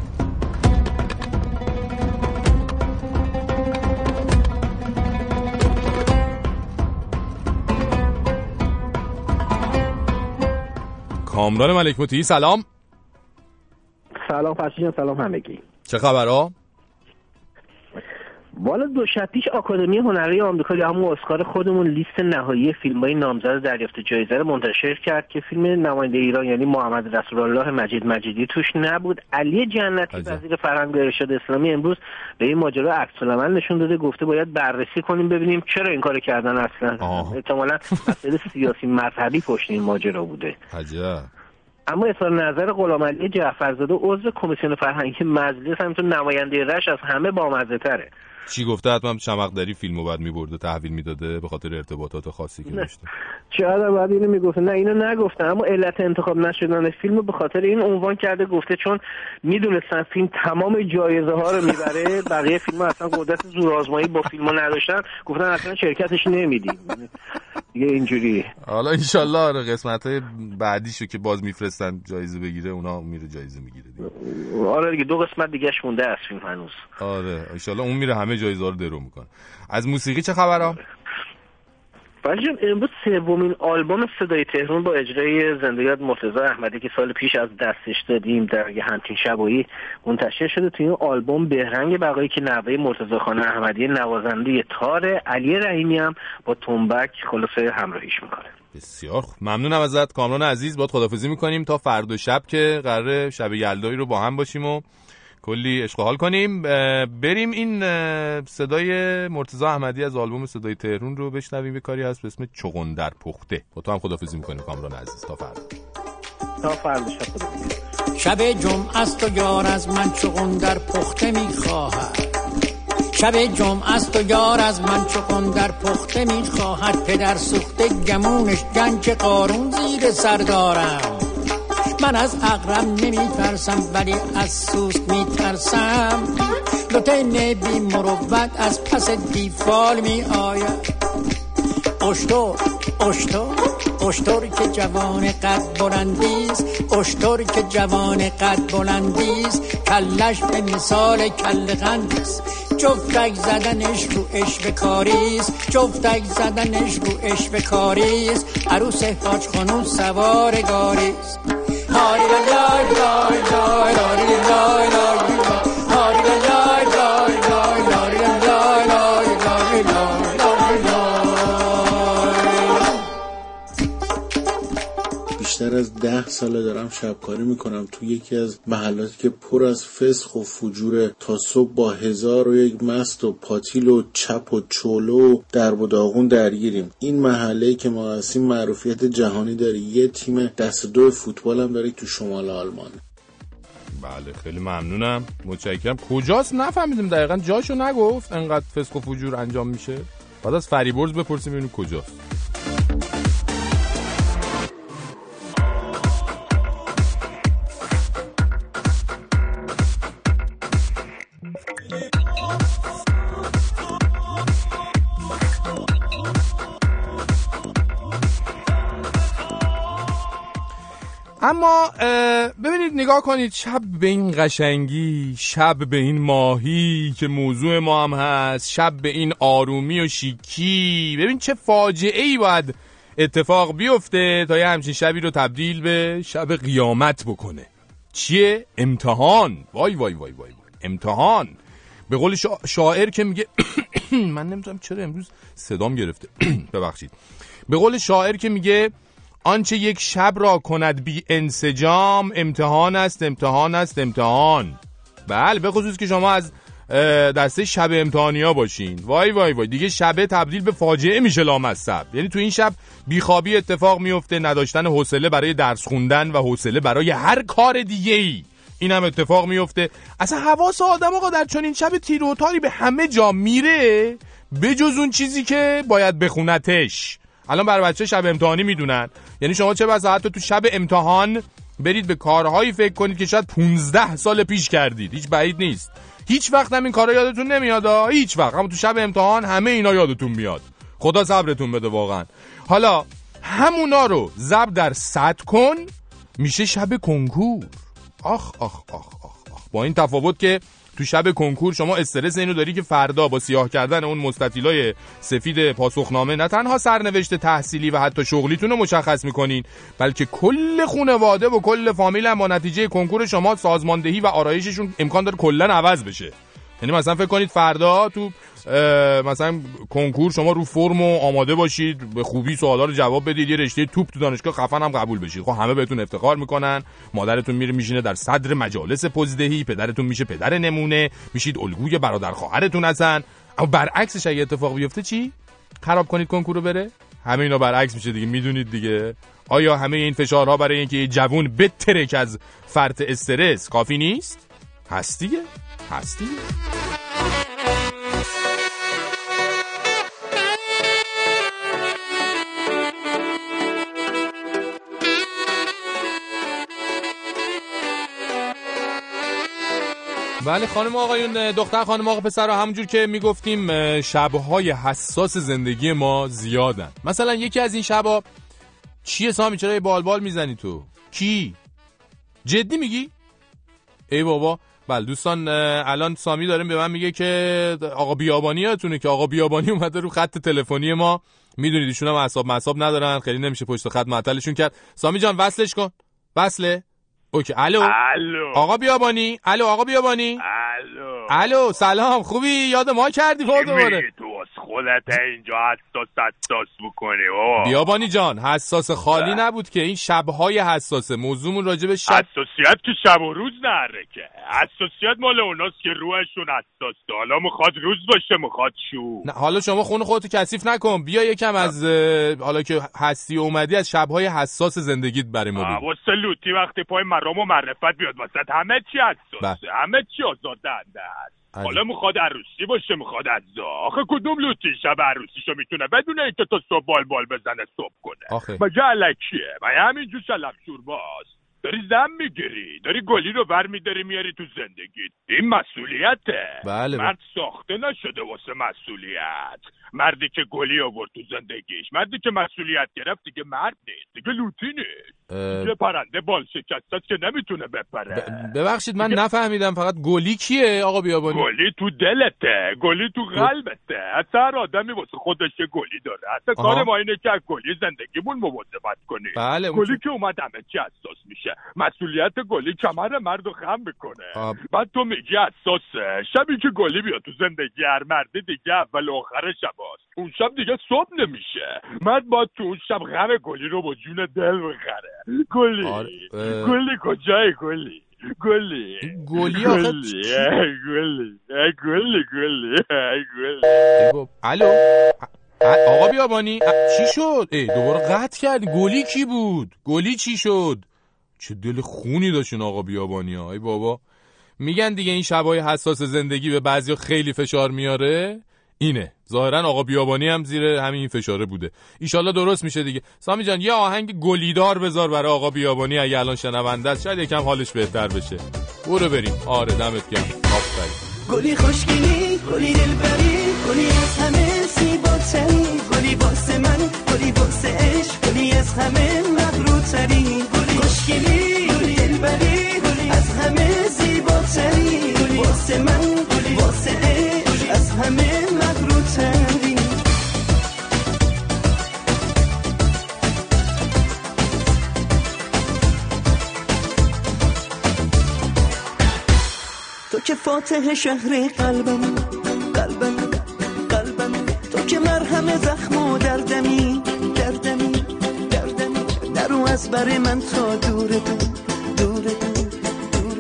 کامران ملک مطیعی سلام سلام فرشید سلام همگی چه خبر ها؟ والا دو شب پیش آکادمی هنری آمریکا یا همون اسکار خودمون لیست نهایی فیلم های نامزد دریافت جایزه رو منتشر کرد که فیلم نماینده ایران یعنی محمد رسول الله مجید مجیدی توش نبود. علی جنتی وزیر فرهنگ ارشاد اسلامی امروز به این ماجرا عکس العمل نشون داده گفته باید بررسی کنیم ببینیم چرا این کارو کردن اصلا. احتمالاً مسئله سیاسی مذهبی پشت این ماجرا بوده. عجب. اما اظهار نظر غلام علی جعفرزاده عضو کمیسیون فرهنگی مجلس همینطور نماینده رش از همه بامزه تره چی گفته؟ حتما شمقدری فیلمو بعد میبرده تحویل می‌داده به خاطر ارتباطات خاصی که داشته. شاید بعد اینو می‌گفته نه اینو نگفته اما علت انتخاب نشدن فیلم به خاطر این عنوان کرده گفته چون می‌دونستن فیلم تمام جایزه ها رو می‌بره بقیه فیلم اصلا قدرت زورآزمایی با فیلم نداشتن. گفتن اصلا شرکتش نمیدیم. دیگه اینجوری. حالا انشالله آره قسمت های بعدیشو که باز میفرستن جایزه بگیره اونا میره جایزه می‌گیره دیگه. آره دیگه دو قسمت دیگهش مونده از فیلم هنوز. آره انشالله اون میره همه جایزه رو درو می‌کنه. از موسیقی چه خبرها؟ ولی امروز سومین آلبوم صدای تهران با اجرای زنده یاد مرتضی احمدی که سال پیش از دستش دادیم در یه همچین شبایی منتشر شده توی این آلبوم بهرنگ بقایی که نوه مرتضی خان احمدی نوازنده تار علی رحیمی هم با تنبک خلاصه همراهیش می‌کنه. بسیار خوب. ممنونم ازت. کامران عزیز باید خدافزی می‌کنیم تا فردا شب که قرار شب یلدایی رو با هم باشیم و کلی اشغال کنیم. بریم این صدای مرتضی احمدی از آلبوم صدای تهرون رو بشنویم. یه کاری هست به اسم چغندر پخته با تو هم خدافزی می‌کنیم کامران عزیز. تا فردا. تا فردا. شب جمعه است و یار از من چغندر پخته می‌خواهد. شب جمعه است و یار از من چغندر پخته می‌خواهد. پدر سوخته گمونش گنج قارون زیر سر دارم. من از اقرب نمی ترسم ولی از سوست می ترسم لطین بی مروت از پس دیفال می آید اشتر اشتر اشتر که جوان قد بلندیست اشتر که جوان قد بلندیست کلش به مثال کل قندیست جفتک زدنش رو اش به کاریست جفتک زدنش رو اش به کاریست عروس حاج خانوم سوار گاریست Lord, Lord, Lord, Lord, Lord, Lord, Lord. از ده ساله دارم شبکاری می‌کنم تو یکی از محلاتی که پر از فسخ و فجوره تا صبح با هزار و یک مست و پاتیل و چپ و چولو و درب و داغون درگیریم. این محله که ما هستیم معروفیت جهانی داره یه تیم دست دو فوتبال هم داره تو شمال آلمان. بله خیلی ممنونم. متشکرم. کجاست؟ نفهمیدیم دقیقا. جاشو نگفت. انقدر فسق و فجور انجام میشه. بعد از فریبرز بپرسیم ببینیم کجاست. ببینید نگاه کنید شب به این قشنگی شب به این ماهی که موضوع ما هم هست شب به این آرومی و شیکی. ببین چه فاجعه ای باید اتفاق بیفته تا یه همچین شبی رو تبدیل به شب قیامت بکنه. چیه؟ امتحان. وای وای وای وای, وای. امتحان. به قول شا- شاعر که میگه من نمی‌دونم چرا امروز صدام گرفته. ببخشید. به قول شاعر که میگه آنچه یک شب را کند بی انسجام امتحان است امتحان است امتحان. بله به خصوص که شما از دسته شب امتحانی ها باشین. وای وای وای. دیگه شبه تبدیل به فاجعه میشه لامصب. یعنی تو این شب بیخوابی اتفاق میفته نداشتن حوصله برای درس خوندن و حوصله برای هر کار دیگه ای این هم اتفاق میفته. اصلا حواس آدم آقا در چنین شب تیر و تاری به همه جا میره؟ بجز اون چیزی که باید بخونتش الان برای بچه شب امتحانی می‌دونن. یعنی شما چه بسا حتی تو شب امتحان برید به کارهایی فکر کنید که شاید 15 سال پیش کردید. هیچ بعید نیست. هیچ وقت هم این کارا یادتون نمیاد. هیچ وقت. اما تو شب امتحان همه اینا یادتون میاد. خدا صبرتون بده واقعا. حالا همونا رو ضرب در صد کن میشه شب کنکور. آخ آخ آخ آخ آخ. با این تفاوت که تو شب کنکور شما استرس اینو داری که فردا با سیاه کردن اون مستطیلای سفید پاسخنامه نه تنها سرنوشت تحصیلی و حتی شغلیتون رو مشخص می‌کنین بلکه کل خانواده و کل فامیل هم با نتیجه کنکور شما سازماندهی و آرایششون امکان داره کلا عوض بشه. یعنی مثلا فکر کنید فردا تو مثلا کنکور شما رو فرم و آماده باشید به خوبی سوالا رو جواب بدید یه رشته توپ تو دانشگاه خفن هم قبول بشید. خب همه بهتون افتخار می‌کنن. مادرتون میره میشینه در صدر مجالس پزدهی پدرتون میشه پدر نمونه میشید الگوی برادر خواهرتون هستن. اما برعکسش اگه اتفاق بیفته چی؟ خراب کنید کنکور رو بره؟ همه اینا برعکس میشه دیگه می‌دونید دیگه. آیا همه این فشارها برای اینکه یه جوون بترک از فرط استرس کافی نیست؟ هست دیگه. هست دیگه بله خانم آقایون دختر خانم آقا پسر همونجور که می‌گفتیم شبهای حساس زندگی ما زیادن. مثلا یکی از این شبها چیه سامی؟ چرا یه بالبال می‌زنی تو؟ کی؟ جدی میگی؟ ای بابا بله دوستان الان سامی داره به من میگه که آقا بیابانی یادتونه که آقا بیابانی اومده رو خط تلفنی ما. می‌دونید ایشون هم اعصاب مصاب ندارن خیلی نمیشه پشت خط معطلشون کرد. سامی جان وصلش کن. وصله؟ اوکی الو؟ الو. آقا بیابانی؟ الو آقا بیابانی؟ الو. الو سلام خوبی؟ یاد ما کردی دوباره. میگی تو از خودت اینجا حساس حساس بکنی بابا بیابانی جان حساس خالی نبود که این شبهای حساسه. موضوعمون راجع به شب حساسیت که شب و روز نره که. حساسیت مال اوناست که روحشون حساسه. حالا می‌خواد روز باشه می‌خواد شو. نه، حالا شما خون خودتو کثیف نکن. بیا یکم از حالا که هستی اومدی از شبهای حساس زندگیت برای ما واسه لوتی وقتی پای مرام و معرفت بیاد وسط همه چی حساسه. همه چی آزادنده بله. حالا می‌خواد عروسی باشه می‌خواد عزا آخه کدوم لوتی شب عروسیشو می‌تونه بدون اینکه تا صبح بال بال بزنه صبح کنه؟ آخه. مگه علکیه و همینجور شلم شورباست داری زن می‌گیری داری گلی رو بر میداری میاری تو زندگیت. این مسئولیته. بله. مرد ساخته نشده واسه مسئولیت. مردی که گلی آورد تو زندگیش مردی که مسئولیت گرفت دیگه مرد نیست دیگه لوتی نیست. اه، دیگه پرنده بال شکستت که نمی‌تونه بپره. ببخشید من نفهمیدم فقط گلی کیه؟ آقا بیابانی گلی تو دلته گلی تو قلبته. حتی هر آدمی واسه خودش گلی داره. حتی. کار ما اینه که از گلی زندگیمون مواظبت کنیم. بله، گلی که اومد همه چی حساس میشه. مسئولیت گلی کمر مرد رو خم می‌کنه. آب. بعد تو میگی حساسه. شبی که گلی بیاد تو زندگی هر مردی دیگه اول و آخر شباست اون شب دیگه صبح نمیشه. مرد باید تو اون شب غم گلی رو با جون دل بخره گلی. اه. گلی کجای گلی؟ گلی. گلی آخه گلی. گلی. گلی گلی. الو؟ آقا بیابانی چی شد؟ ای دوباره قطع کردی. گلی کی بود؟ گلی چی شد؟ چه دل خونی داشتین آقا بیابانی ها. ای بابا. میگن دیگه این شبای حساس زندگی به بعضی خیلی فشار میاره. اینه. ظاهرا آقا بیابانی هم زیر همین فشاره بوده. ایشالله درست میشه دیگه. سامی جان یه آهنگ گلیدار بذار برای آقا بیابانی اگه الان شنونده است. شاید یکم حالش بهتر بشه. برو بریم. آره دمت گرم. آفرین. گلی خوشگلی گلی دلبری گلی فاتح شهر قلبم قلبم قلبم. تو که مرهم زخم و دردمی دردمی دردمی. نرو از بر من تا دور دور دور دور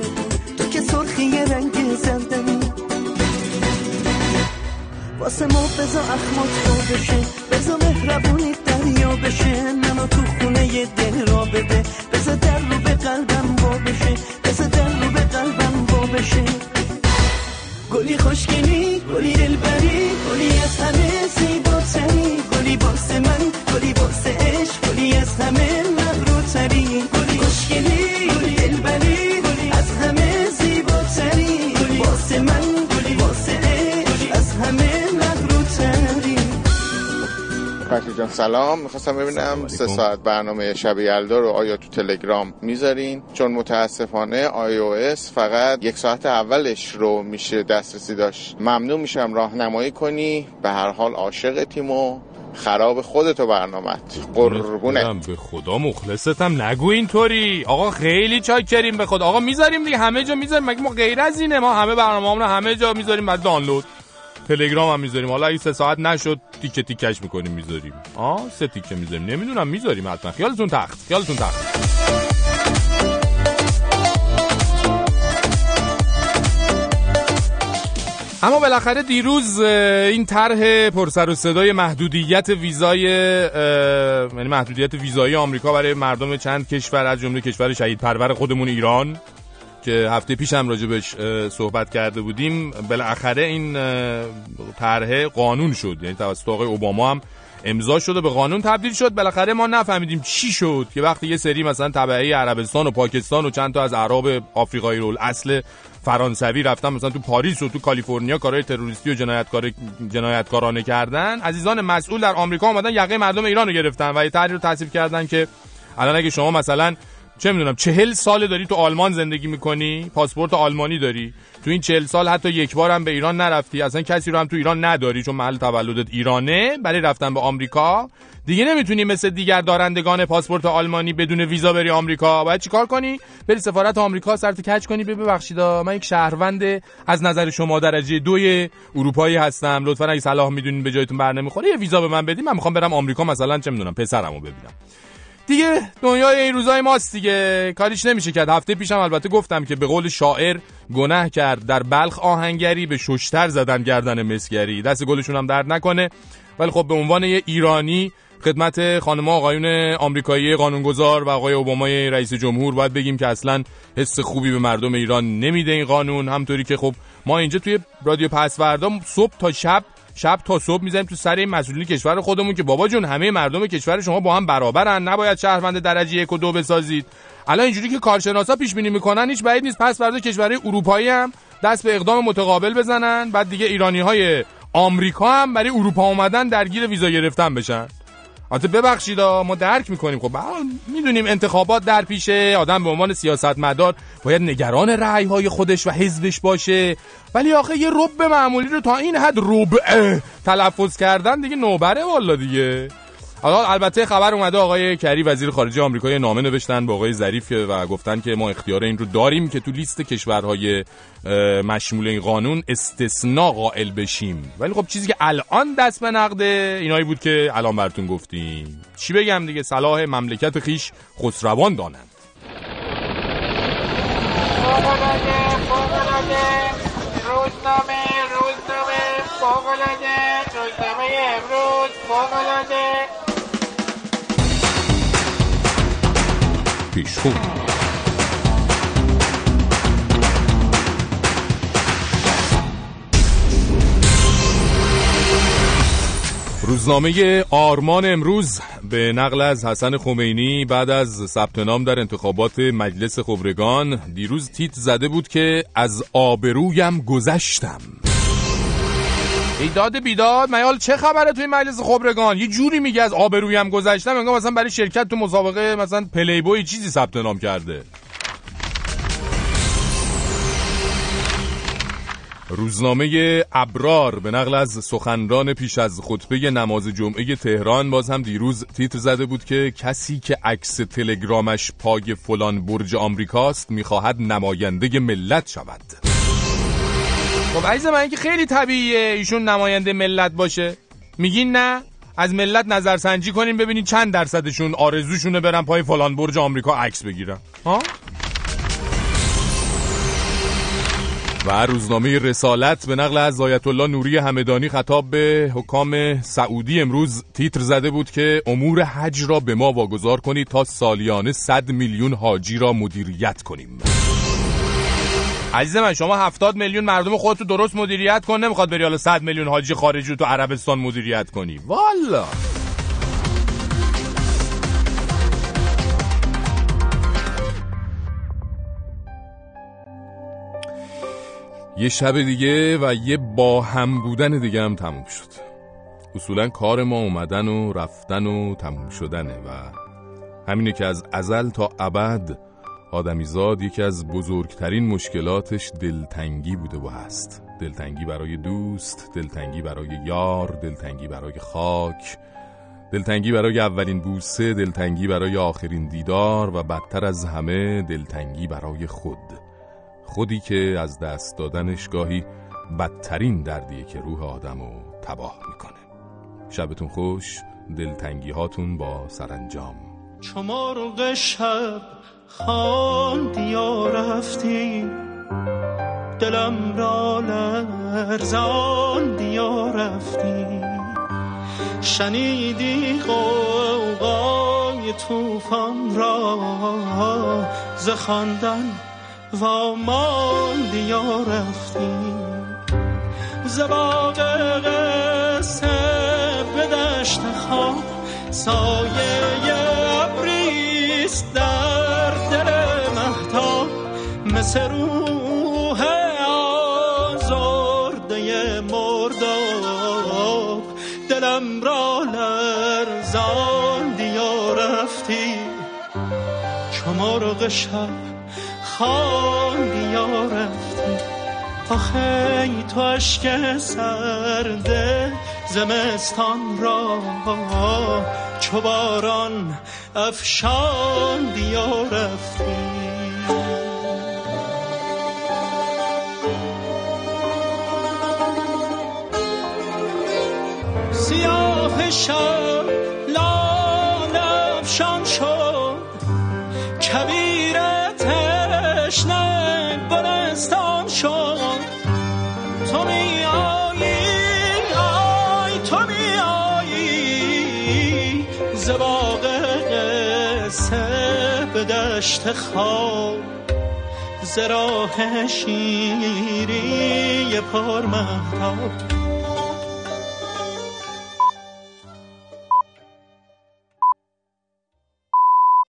تو. که سرخی رنگ زردمی. واسه ما بزا اخمات رو بشه بزا مهربونی دریا بشه. منو تو خونه دل را بده. بزا در رو به قلبم با بشه بزا در رو به قلبم با بشه گلی خوشگلی گلی دلبری گلی از همه زیباتری گلی واسه من گلی واسه عشق گلی از همه مغروتری گلی خوشگلی گلی دلبری گلی از همه زیباتری گلی واسه من گلی واسه عشق از همه مغروتری فرشی جان سلام. می‌خواستم ببینم سه ساعت برنامه شب یلدا رو آیا تلگرام می‌ذارین. چون متاسفانه آی او اس فقط یک ساعت اولش رو میشه دسترسی داشت. ممنون میشم راهنمایی کنی. به هر حال عاشق تیم و خراب خودتو برنامت قربونه خودم به خدا مخلصتم. نگو اینطوری. آقا خیلی چاکریم به خدا. آقا می‌ذاریم دیگه. همه جا می‌ذاریم. مگه ما غیر از اینه؟ ما همه برنامه رو همه جا می‌ذاریم بعد دانلود. تلگرام هم می‌ذاریم. حالا اگه سه ساعت نشد تیکه تیکش می‌کنیم می‌ذاریم. آه سه تیکه می‌ذاریم. نمی‌دونم می‌ذاریم حتما. خیالتون تخت خیالتون تخت. اما بالاخره دیروز این طرح پرسر و صدای محدودیت ویزای یعنی محدودیت ویزایی آمریکا برای مردم چند کشور از جمله کشور شهید پرور خودمون ایران. که هفته پیش هم راجبش صحبت کرده بودیم. بالاخره این طرح قانون شد. یعنی توسط آقای اوباما هم امضا شد و به قانون تبدیل شد. بالاخره ما نفهمیدیم چی شد که وقتی یه سری مثلا تبعه عربستان و پاکستان و چند تا از اعراب آفریقایی رول اصل فرانسوی رفتن مثلا تو پاریس و تو کالیفرنیا کارهای تروریستی و جنایتکار جنایتکارانه کردن عزیزان مسئول در آمریکا اومدن یقه مردم ایران رو گرفتن و یه طرحی رو کردن که الان اگه شما مثلا چه می‌دونم چهل سال داری تو آلمان زندگی می‌کنی؟ پاسپورت آلمانی داری؟ تو این چهل سال حتی یک بار هم به ایران نرفتی؟ اصلا کسی رو هم تو ایران نداری چون محل تولدت ایرانه برای رفتن به آمریکا؟ دیگه نمی‌تونی مثل دیگر دارندگان پاسپورت آلمانی بدون ویزا بری آمریکا. باید چیکار کنی؟ بری سفارت آمریکا سرت کج کنی؟ ببین ببخشید من یک شهروند از نظر شما درجه دوی اروپایی هستم. لطفا اگه صلاح می‌دونین به جایتون بر نمی‌خوره یه ویزا به من بدین. من می‌خوام برم آمریکا مثلا چه می‌دونم پسرمو ببینم. دیگه دنیای این روزای ماست دیگه. کاریش نمیشه کرد. هفته پیشم البته گفتم که به قول شاعر گناه کرد. در بلخ آهنگری به ششتر زدن گردن مسگری. دست گلشون هم درد نکنه. ولی خب به عنوان یه ایرانی خدمت خانم آقایون آمریکایی قانونگذار و آقای اوبامای رئیس جمهور. باید بگیم که اصلا حس خوبی به مردم ایران نمیده این قانون. همطوری که خب ما اینجا توی رادیو پسوردا صبح تا شب شب تا صبح می‌زنیم تو سر این مسئولین کشور خودمون که بابا جون همه مردم کشور شما با هم برابرن. نباید شهروند درجه یک و دو بسازید. الان اینجوری که کارشناسا پیش بینی می‌کنن هیچ بعید نیست. پس فردا کشورهای اروپایی هم دست به اقدام متقابل بزنن بعد دیگه ایرانی های آمریکا هم برای اروپا اومدن درگیر ویزا گرفتن بشن. البته ببخشید ما درک می‌کنیم. خب می‌دونیم انتخابات در پیشه. آدم به عنوان سیاستمدار باید نگران رأی های خودش و حزبش باشه. ولی آخه یه رب معمولی رو تا این حد ربع تلفظ کردن دیگه نوبره والا دیگه. حالا البته خبر اومده آقای کری وزیر خارجه آمریکا نامه نوشتن به آقای ظریف و گفتن که ما اختیار این رو داریم که تو لیست کشورهای مشمول این قانون استثناء قائل بشیم. ولی خب چیزی که الان دست به نقده اینایی بود که الان براتون گفتیم. چی بگم دیگه؟ صلاح مملکت خیش خسروان دانند. روزنامه پیشخون روزنامه آرمان امروز به نقل از حسن خمینی بعد از ثبت نام در انتخابات مجلس خبرگان دیروز تیت زده بود که از آبرویم گذشتم. ایداد بیداد میال چه خبره توی مجلس خبرگان؟ یه جوری میگه از آبرویم گذشتم انگار مثلا برای شرکت تو مسابقه مثلا پلی بوی چیزی ثبت نام کرده. روزنامه ابرار به نقل از سخنران پیش از خطبه نماز جمعه تهران باز هم دیروز تیتر زده بود که کسی که عکس تلگرامش پای فلان برج آمریکاست می‌خواهد نماینده ملت شود. خب عزیز من که خیلی طبیعیه ایشون نماینده ملت باشه. میگین نه؟ از ملت نظرسنجی کنیم ببینین چند درصدشون آرزوشونه برن پای فلان برج آمریکا عکس بگیرن. ها؟ و روزنامه رسالت به نقل از آیت الله نوری همدانی خطاب به حکام سعودی امروز تیتر زده بود که امور حج را به ما واگذار کنید تا سالیانه 100 میلیون حاجی را مدیریت کنیم. عزیز من شما 70 میلیون مردم خودتو درست مدیریت کن. نمی‌خواد بری حالا 100 میلیون حاجی خارجی تو عربستان مدیریت کنی. والا. یه شب دیگه و یه با هم بودن دیگه هم تموم شد. اصولا کار ما اومدن و رفتن و تموم شدنه و همینه که از ازل تا ابد آدمیزاد یکی از بزرگترین مشکلاتش دلتنگی بوده و هست. دلتنگی برای دوست دلتنگی برای یار دلتنگی برای خاک دلتنگی برای اولین بوسه دلتنگی برای آخرین دیدار و بدتر از همه دلتنگی برای خود. خودی که از دست دادنش گاهی بدترین دردیه که روح آدمو تباه می‌کنه. شبتون خوش دلتنگی هاتون با سرانجام. مرغ شب خواندی یا رفتی؟ دلم را لرزاندی یا رفتی؟ شنیدی قوقای توفان را ز خواندن و ماندی یا رفتی؟ ز باغ قصه به دشت خواب سایه ابریست مثل روح آزرده مرداب دلم را لرزاندی یا رفتی؟ مرغ شب خواندی یا رفتی؟ آخه تو عشق سرده زمستان را. چو باران افشاندی یا رفتی؟ سیاه شب لاله افشان شد. کبیر تشنه گلستان شد. تو می آیی آی تو می آیی ز باغ قصه به دشت خواب. ز راه شیری پر مهتاب.